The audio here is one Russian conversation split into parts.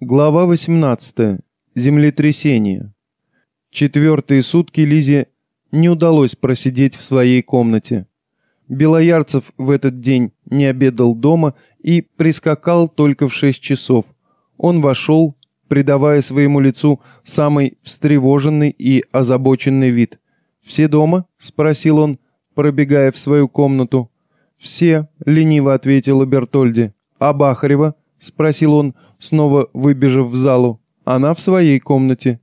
Глава 18. Землетрясение. Четвертые сутки Лизе не удалось просидеть в своей комнате. Белоярцев в этот день не обедал дома и прискакал только в шесть часов. Он вошел, придавая своему лицу самый встревоженный и озабоченный вид. «Все дома?» — спросил он, пробегая в свою комнату. «Все», — лениво ответила Бертольди. «А Бахарева?» — спросил он, — снова выбежав в залу. «Она в своей комнате.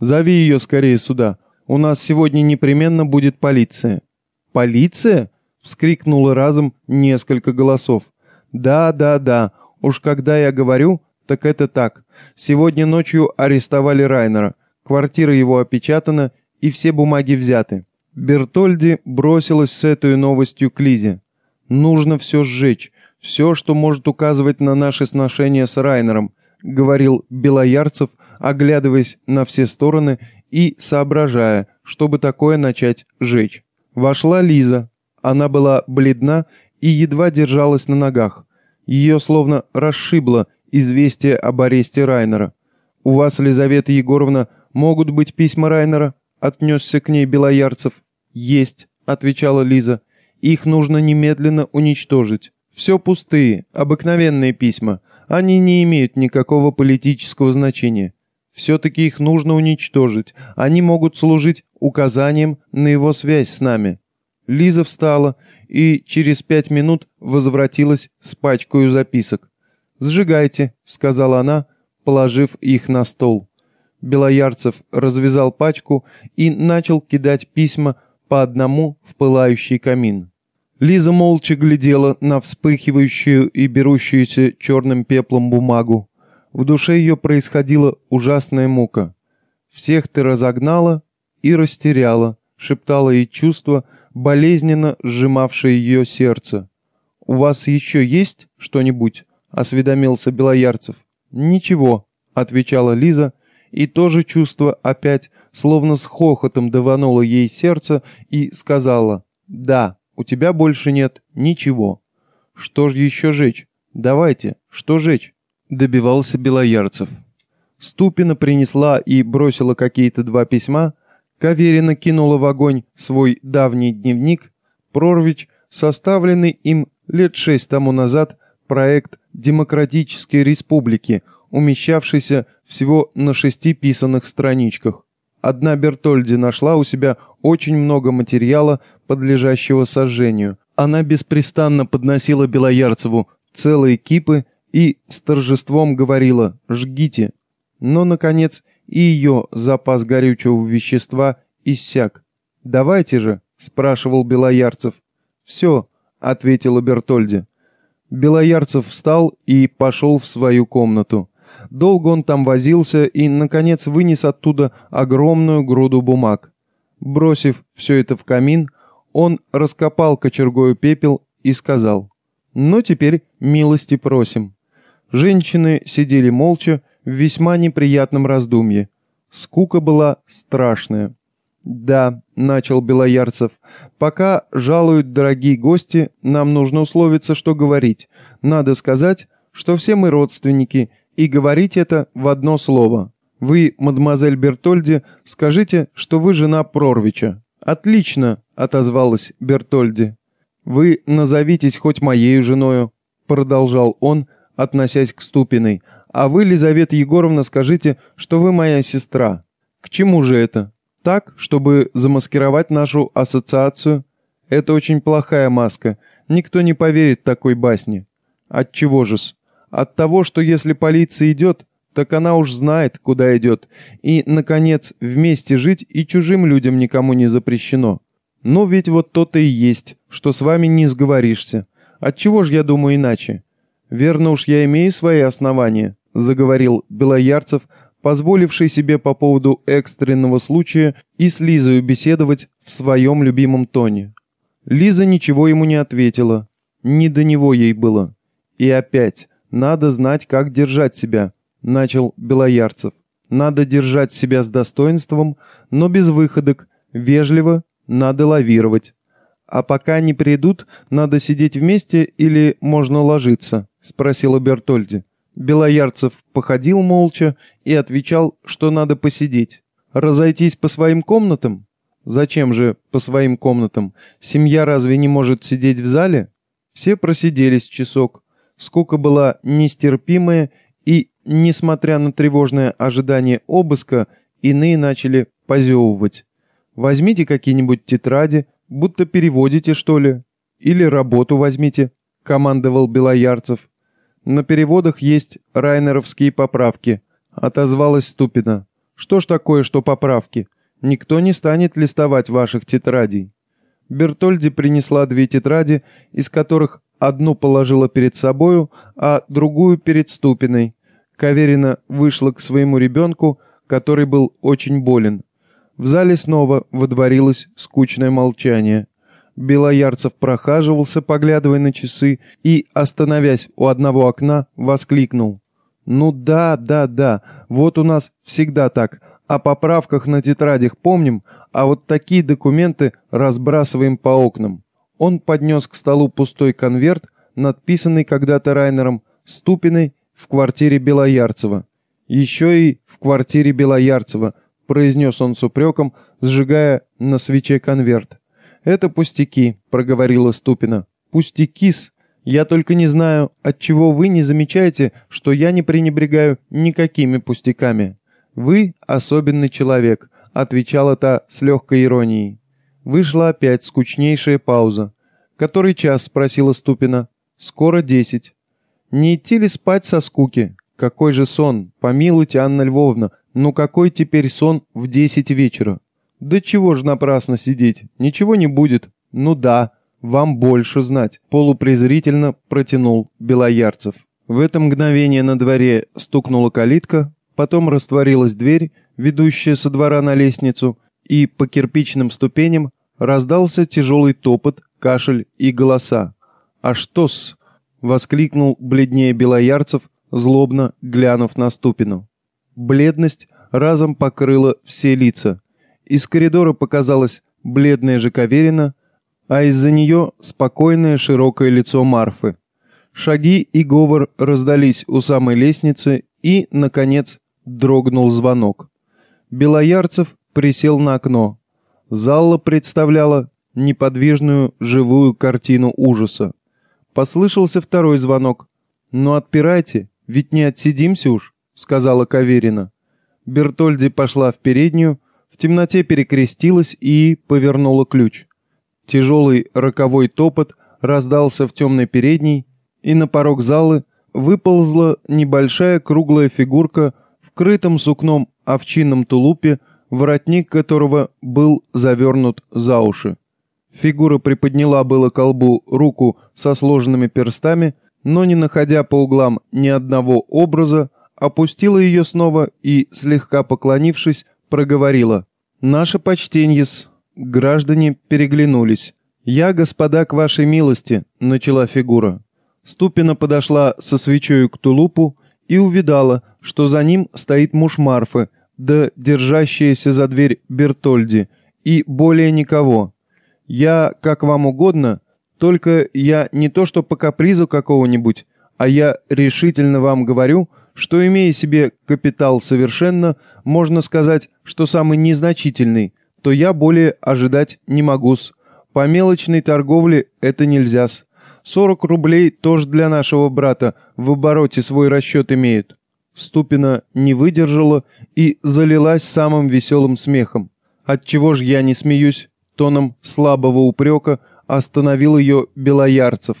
Зови ее скорее сюда. У нас сегодня непременно будет полиция». «Полиция?» — вскрикнуло разом несколько голосов. «Да, да, да. Уж когда я говорю, так это так. Сегодня ночью арестовали Райнера. Квартира его опечатана, и все бумаги взяты». Бертольди бросилась с этой новостью к Лизе. «Нужно все сжечь все, что может указывать на наши сношения с Райнером», — говорил Белоярцев, оглядываясь на все стороны и соображая, чтобы такое начать жечь. Вошла Лиза. Она была бледна и едва держалась на ногах. Ее словно расшибло известие об аресте Райнера. «У вас, Лизавета Егоровна, могут быть письма Райнера?» — отнесся к ней Белоярцев. «Есть», — отвечала Лиза. «Их нужно немедленно уничтожить». Все пустые, обыкновенные письма. Они не имеют никакого политического значения. Все-таки их нужно уничтожить. Они могут служить указанием на его связь с нами. Лиза встала и через пять минут возвратилась с пачкой записок. «Сжигайте», — сказала она, положив их на стол. Белоярцев развязал пачку и начал кидать письма по одному в пылающий камин. Лиза молча глядела на вспыхивающую и берущуюся черным пеплом бумагу. В душе ее происходила ужасная мука. «Всех ты разогнала и растеряла», — шептало ей чувство, болезненно сжимавшее ее сердце. «У вас еще есть что-нибудь?» — осведомился Белоярцев. «Ничего», — отвечала Лиза, и то же чувство опять, словно с хохотом давануло ей сердце, и сказала «Да». У тебя больше нет ничего. Что ж еще жечь? Давайте, что жечь? Добивался Белоярцев. Ступина принесла и бросила какие-то два письма, Каверина кинула в огонь свой давний дневник, Прорвич, составленный им лет шесть тому назад, проект Демократической Республики, умещавшийся всего на шести писанных страничках. Одна Бертольди нашла у себя очень много материала, подлежащего сожжению. Она беспрестанно подносила Белоярцеву целые кипы и с торжеством говорила «жгите». Но, наконец, и ее запас горючего вещества иссяк. «Давайте же», — спрашивал Белоярцев. «Все», — ответила Бертольди. Белоярцев встал и пошел в свою комнату. Долго он там возился и, наконец, вынес оттуда огромную груду бумаг. Бросив все это в камин, он раскопал кочергою пепел и сказал, «Ну, теперь милости просим». Женщины сидели молча в весьма неприятном раздумье. Скука была страшная. «Да», — начал Белоярцев, — «пока жалуют дорогие гости, нам нужно условиться, что говорить. Надо сказать, что все мы родственники, и говорить это в одно слово. Вы, мадемуазель Бертольди, скажите, что вы жена Прорвича». «Отлично», — отозвалась Бертольди. «Вы назовитесь хоть моею женою», — продолжал он, относясь к Ступиной. «А вы, Лизавета Егоровна, скажите, что вы моя сестра. К чему же это? Так, чтобы замаскировать нашу ассоциацию? Это очень плохая маска. Никто не поверит такой басне. От чего же-с? От того, что если полиция идет, так она уж знает, куда идет. И, наконец, вместе жить и чужим людям никому не запрещено. Но ведь вот то-то и есть, что с вами не сговоришься. Отчего ж я думаю иначе? Верно уж я имею свои основания, заговорил Белоярцев, позволивший себе по поводу экстренного случая и с Лизой беседовать в своем любимом тоне. Лиза ничего ему не ответила. Не до него ей было. И опять, надо знать, как держать себя начал Белоярцев. Надо держать себя с достоинством, но без выходок, вежливо, надо лавировать. А пока не придут, надо сидеть вместе или можно ложиться, спросила Бертольди. Белоярцев походил молча и отвечал, что надо посидеть. Разойтись по своим комнатам? Зачем же по своим комнатам? Семья разве не может сидеть в зале? Все просиделись часок. Скука была нестерпимая, и, несмотря на тревожное ожидание обыска, иные начали позевывать. Возьмите какие-нибудь тетради, будто переводите, что ли. Или работу возьмите, командовал Белоярцев. На переводах есть райнеровские поправки, отозвалась Ступина. Что ж такое, что поправки? Никто не станет листовать ваших тетрадей. Бертольди принесла две тетради, из которых одну положила перед собою, а другую перед Ступиной. Каверина вышла к своему ребенку, который был очень болен. В зале снова водворилось скучное молчание. Белоярцев прохаживался, поглядывая на часы, и, остановясь у одного окна, воскликнул. «Ну да, да, да, вот у нас всегда так. О поправках на тетрадях помним, а вот такие документы разбрасываем по окнам». Он поднес к столу пустой конверт, надписанный когда-то Райнером Ступиной в квартире Белоярцева. «Еще и в квартире Белоярцева», произнес он с упреком, сжигая на свече конверт. «Это пустяки», — проговорила Ступина. «Пустяки-с. Я только не знаю, отчего вы не замечаете, что я не пренебрегаю никакими пустяками. Вы особенный человек», — отвечала та с легкой иронией. Вышла опять скучнейшая пауза. «Который час?» — спросила Ступина. «Скоро десять». «Не идти ли спать со скуки? Какой же сон? Помилуйте, Анна Львовна, ну какой теперь сон в десять вечера?» «Да чего ж напрасно сидеть? Ничего не будет». «Ну да, вам больше знать», — полупрезрительно протянул Белоярцев. В это мгновение на дворе стукнула калитка, потом растворилась дверь, ведущая со двора на лестницу, и по кирпичным ступеням раздался тяжелый топот, кашель и голоса. «А что-с?» — воскликнул бледнее Белоярцев, злобно глянув на Ступину. Бледность разом покрыла все лица — из коридора показалась бледная Жаковерина, а из-за нее спокойное широкое лицо Марфы. Шаги и говор раздались у самой лестницы, и, наконец, дрогнул звонок. Белоярцев присел на окно. Зала представляла неподвижную живую картину ужаса. Послышался второй звонок. «Ну отпирайте, ведь не отсидимся уж», — сказала Каверина. Бертольди пошла в переднюю, в темноте перекрестилась и повернула ключ. Тяжелый роковой топот раздался в темной передней, и на порог залы выползла небольшая круглая фигурка в крытом сукном овчинном тулупе, воротник которого был завернут за уши. Фигура приподняла было колбу руку со сложенными перстами, но, не находя по углам ни одного образа, опустила ее снова и, слегка поклонившись, проговорила. «Наше почтенье-с». Граждане переглянулись. «Я, господа, к вашей милости», — начала фигура. Ступина подошла со свечой к тулупу и увидала, что за ним стоит муж Марфы, да держащаяся за дверь Бертольди, и более никого. «Я, как вам угодно, только я не то что по капризу какого-нибудь, а я решительно вам говорю, что, имея себе капитал совершенно, можно сказать, что самый незначительный, то я более ожидать не могу-с. По мелочной торговле это нельзя-с. 40 рублей тоже для нашего брата в обороте свой расчет имеет. Ступина не выдержала и залилась самым веселым смехом. Отчего ж я не смеюсь? Тоном слабого упрека остановил ее Белоярцев.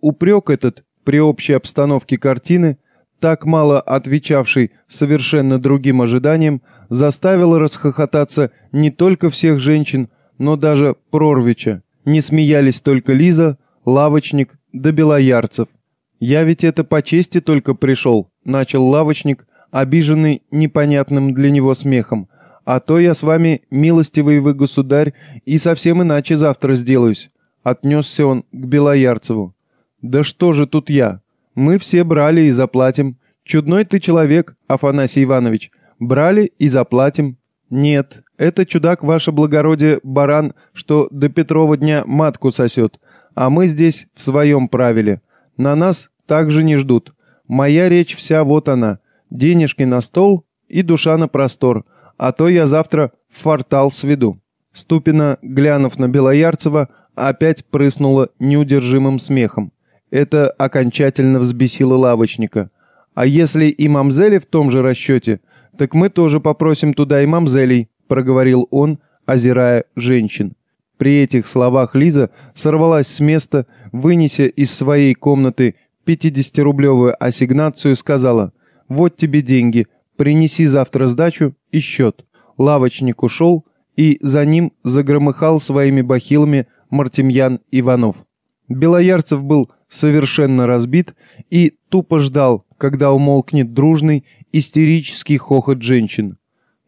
Упрек этот при общей обстановке картины так мало отвечавший совершенно другим ожиданиям, заставила расхохотаться не только всех женщин, но даже Прорвича. Не смеялись только Лиза, лавочник да белоярцев. «Я ведь это по чести только пришел», — начал лавочник, обиженный непонятным для него смехом. «А то я с вами, милостивый вы государь, и совсем иначе завтра сделаюсь», — отнесся он к Белоярцеву. «Да что же тут я? Мы все брали и заплатим. Чудной ты человек, Афанасий Иванович. Брали и заплатим. Нет, это чудак, ваше благородие, баран, что до Петрова дня матку сосет. А мы здесь в своем правиле. На нас также не ждут. Моя речь вся вот она. Денежки на стол и душа на простор, а то я завтра в фортал сведу». Ступина, глянув на Белоярцева, опять прыснула неудержимым смехом. Это окончательно взбесило лавочника. «А если и мамзели в том же расчете, так мы тоже попросим туда и мамзелей», — проговорил он, озирая женщин. При этих словах Лиза сорвалась с места, вынеся из своей комнаты 50-рублевую ассигнацию, сказала «Вот тебе деньги, принеси завтра сдачу и счет». Лавочник ушел, и за ним загромыхал своими бахилами Мартемьян Иванов. Белоярцев был совершенно разбит и тупо ждал, когда умолкнет дружный, истерический хохот женщин.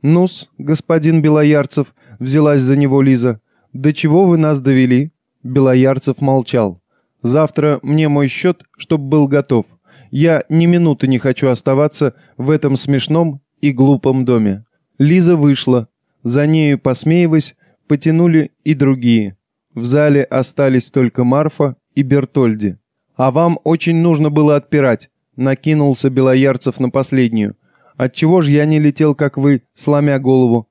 «Ну-с, господин Белоярцев», — взялась за него Лиза, — «до чего вы нас довели?» Белоярцев молчал. «Завтра мне мой счет, чтоб был готов. Я ни минуты не хочу оставаться в этом смешном и глупом доме». Лиза вышла. За нею, посмеиваясь, потянули и другие. В зале остались только Марфа и Бертольди. «А вам очень нужно было отпирать», — накинулся Белоярцев на последнюю. «Отчего ж я не летел, как вы, сломя голову?»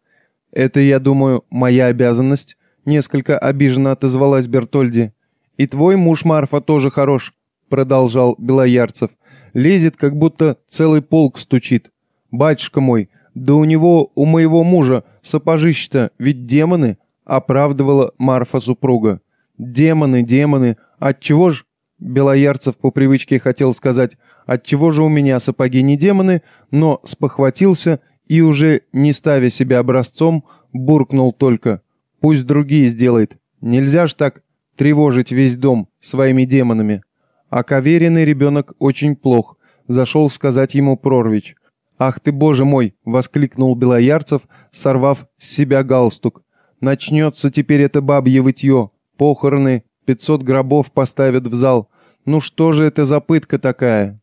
«Это, я думаю, моя обязанность», — несколько обиженно отозвалась Бертольди. «И твой муж, Марфа, тоже хорош», — продолжал Белоярцев. «Лезет, как будто целый полк стучит. Батюшка мой, да у него, у моего мужа, сапожище-то ведь демоны, оправдывала Марфа супруга. «Демоны, демоны, отчего ж...» Белоярцев по привычке хотел сказать «отчего же у меня сапоги не демоны», но спохватился и уже, не ставя себя образцом, буркнул только «пусть другие сделает, нельзя ж так тревожить весь дом своими демонами». А каверенный ребенок очень плох, зашел сказать ему Прорвич. «Ах ты, боже мой!» — воскликнул Белоярцев, сорвав с себя галстук. Начнется теперь это бабье вытье. Похороны, пятьсот гробов поставят в зал. Ну что же это за пытка такая?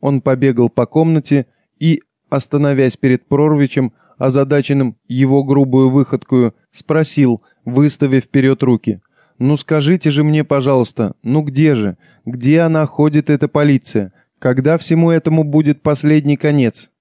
Он побегал по комнате и, остановясь перед Прорвичем, озадаченным его грубую выходкую, спросил, выставив вперед руки. «Ну скажите же мне, пожалуйста, ну где же? Где она ходит, эта полиция? Когда всему этому будет последний конец?»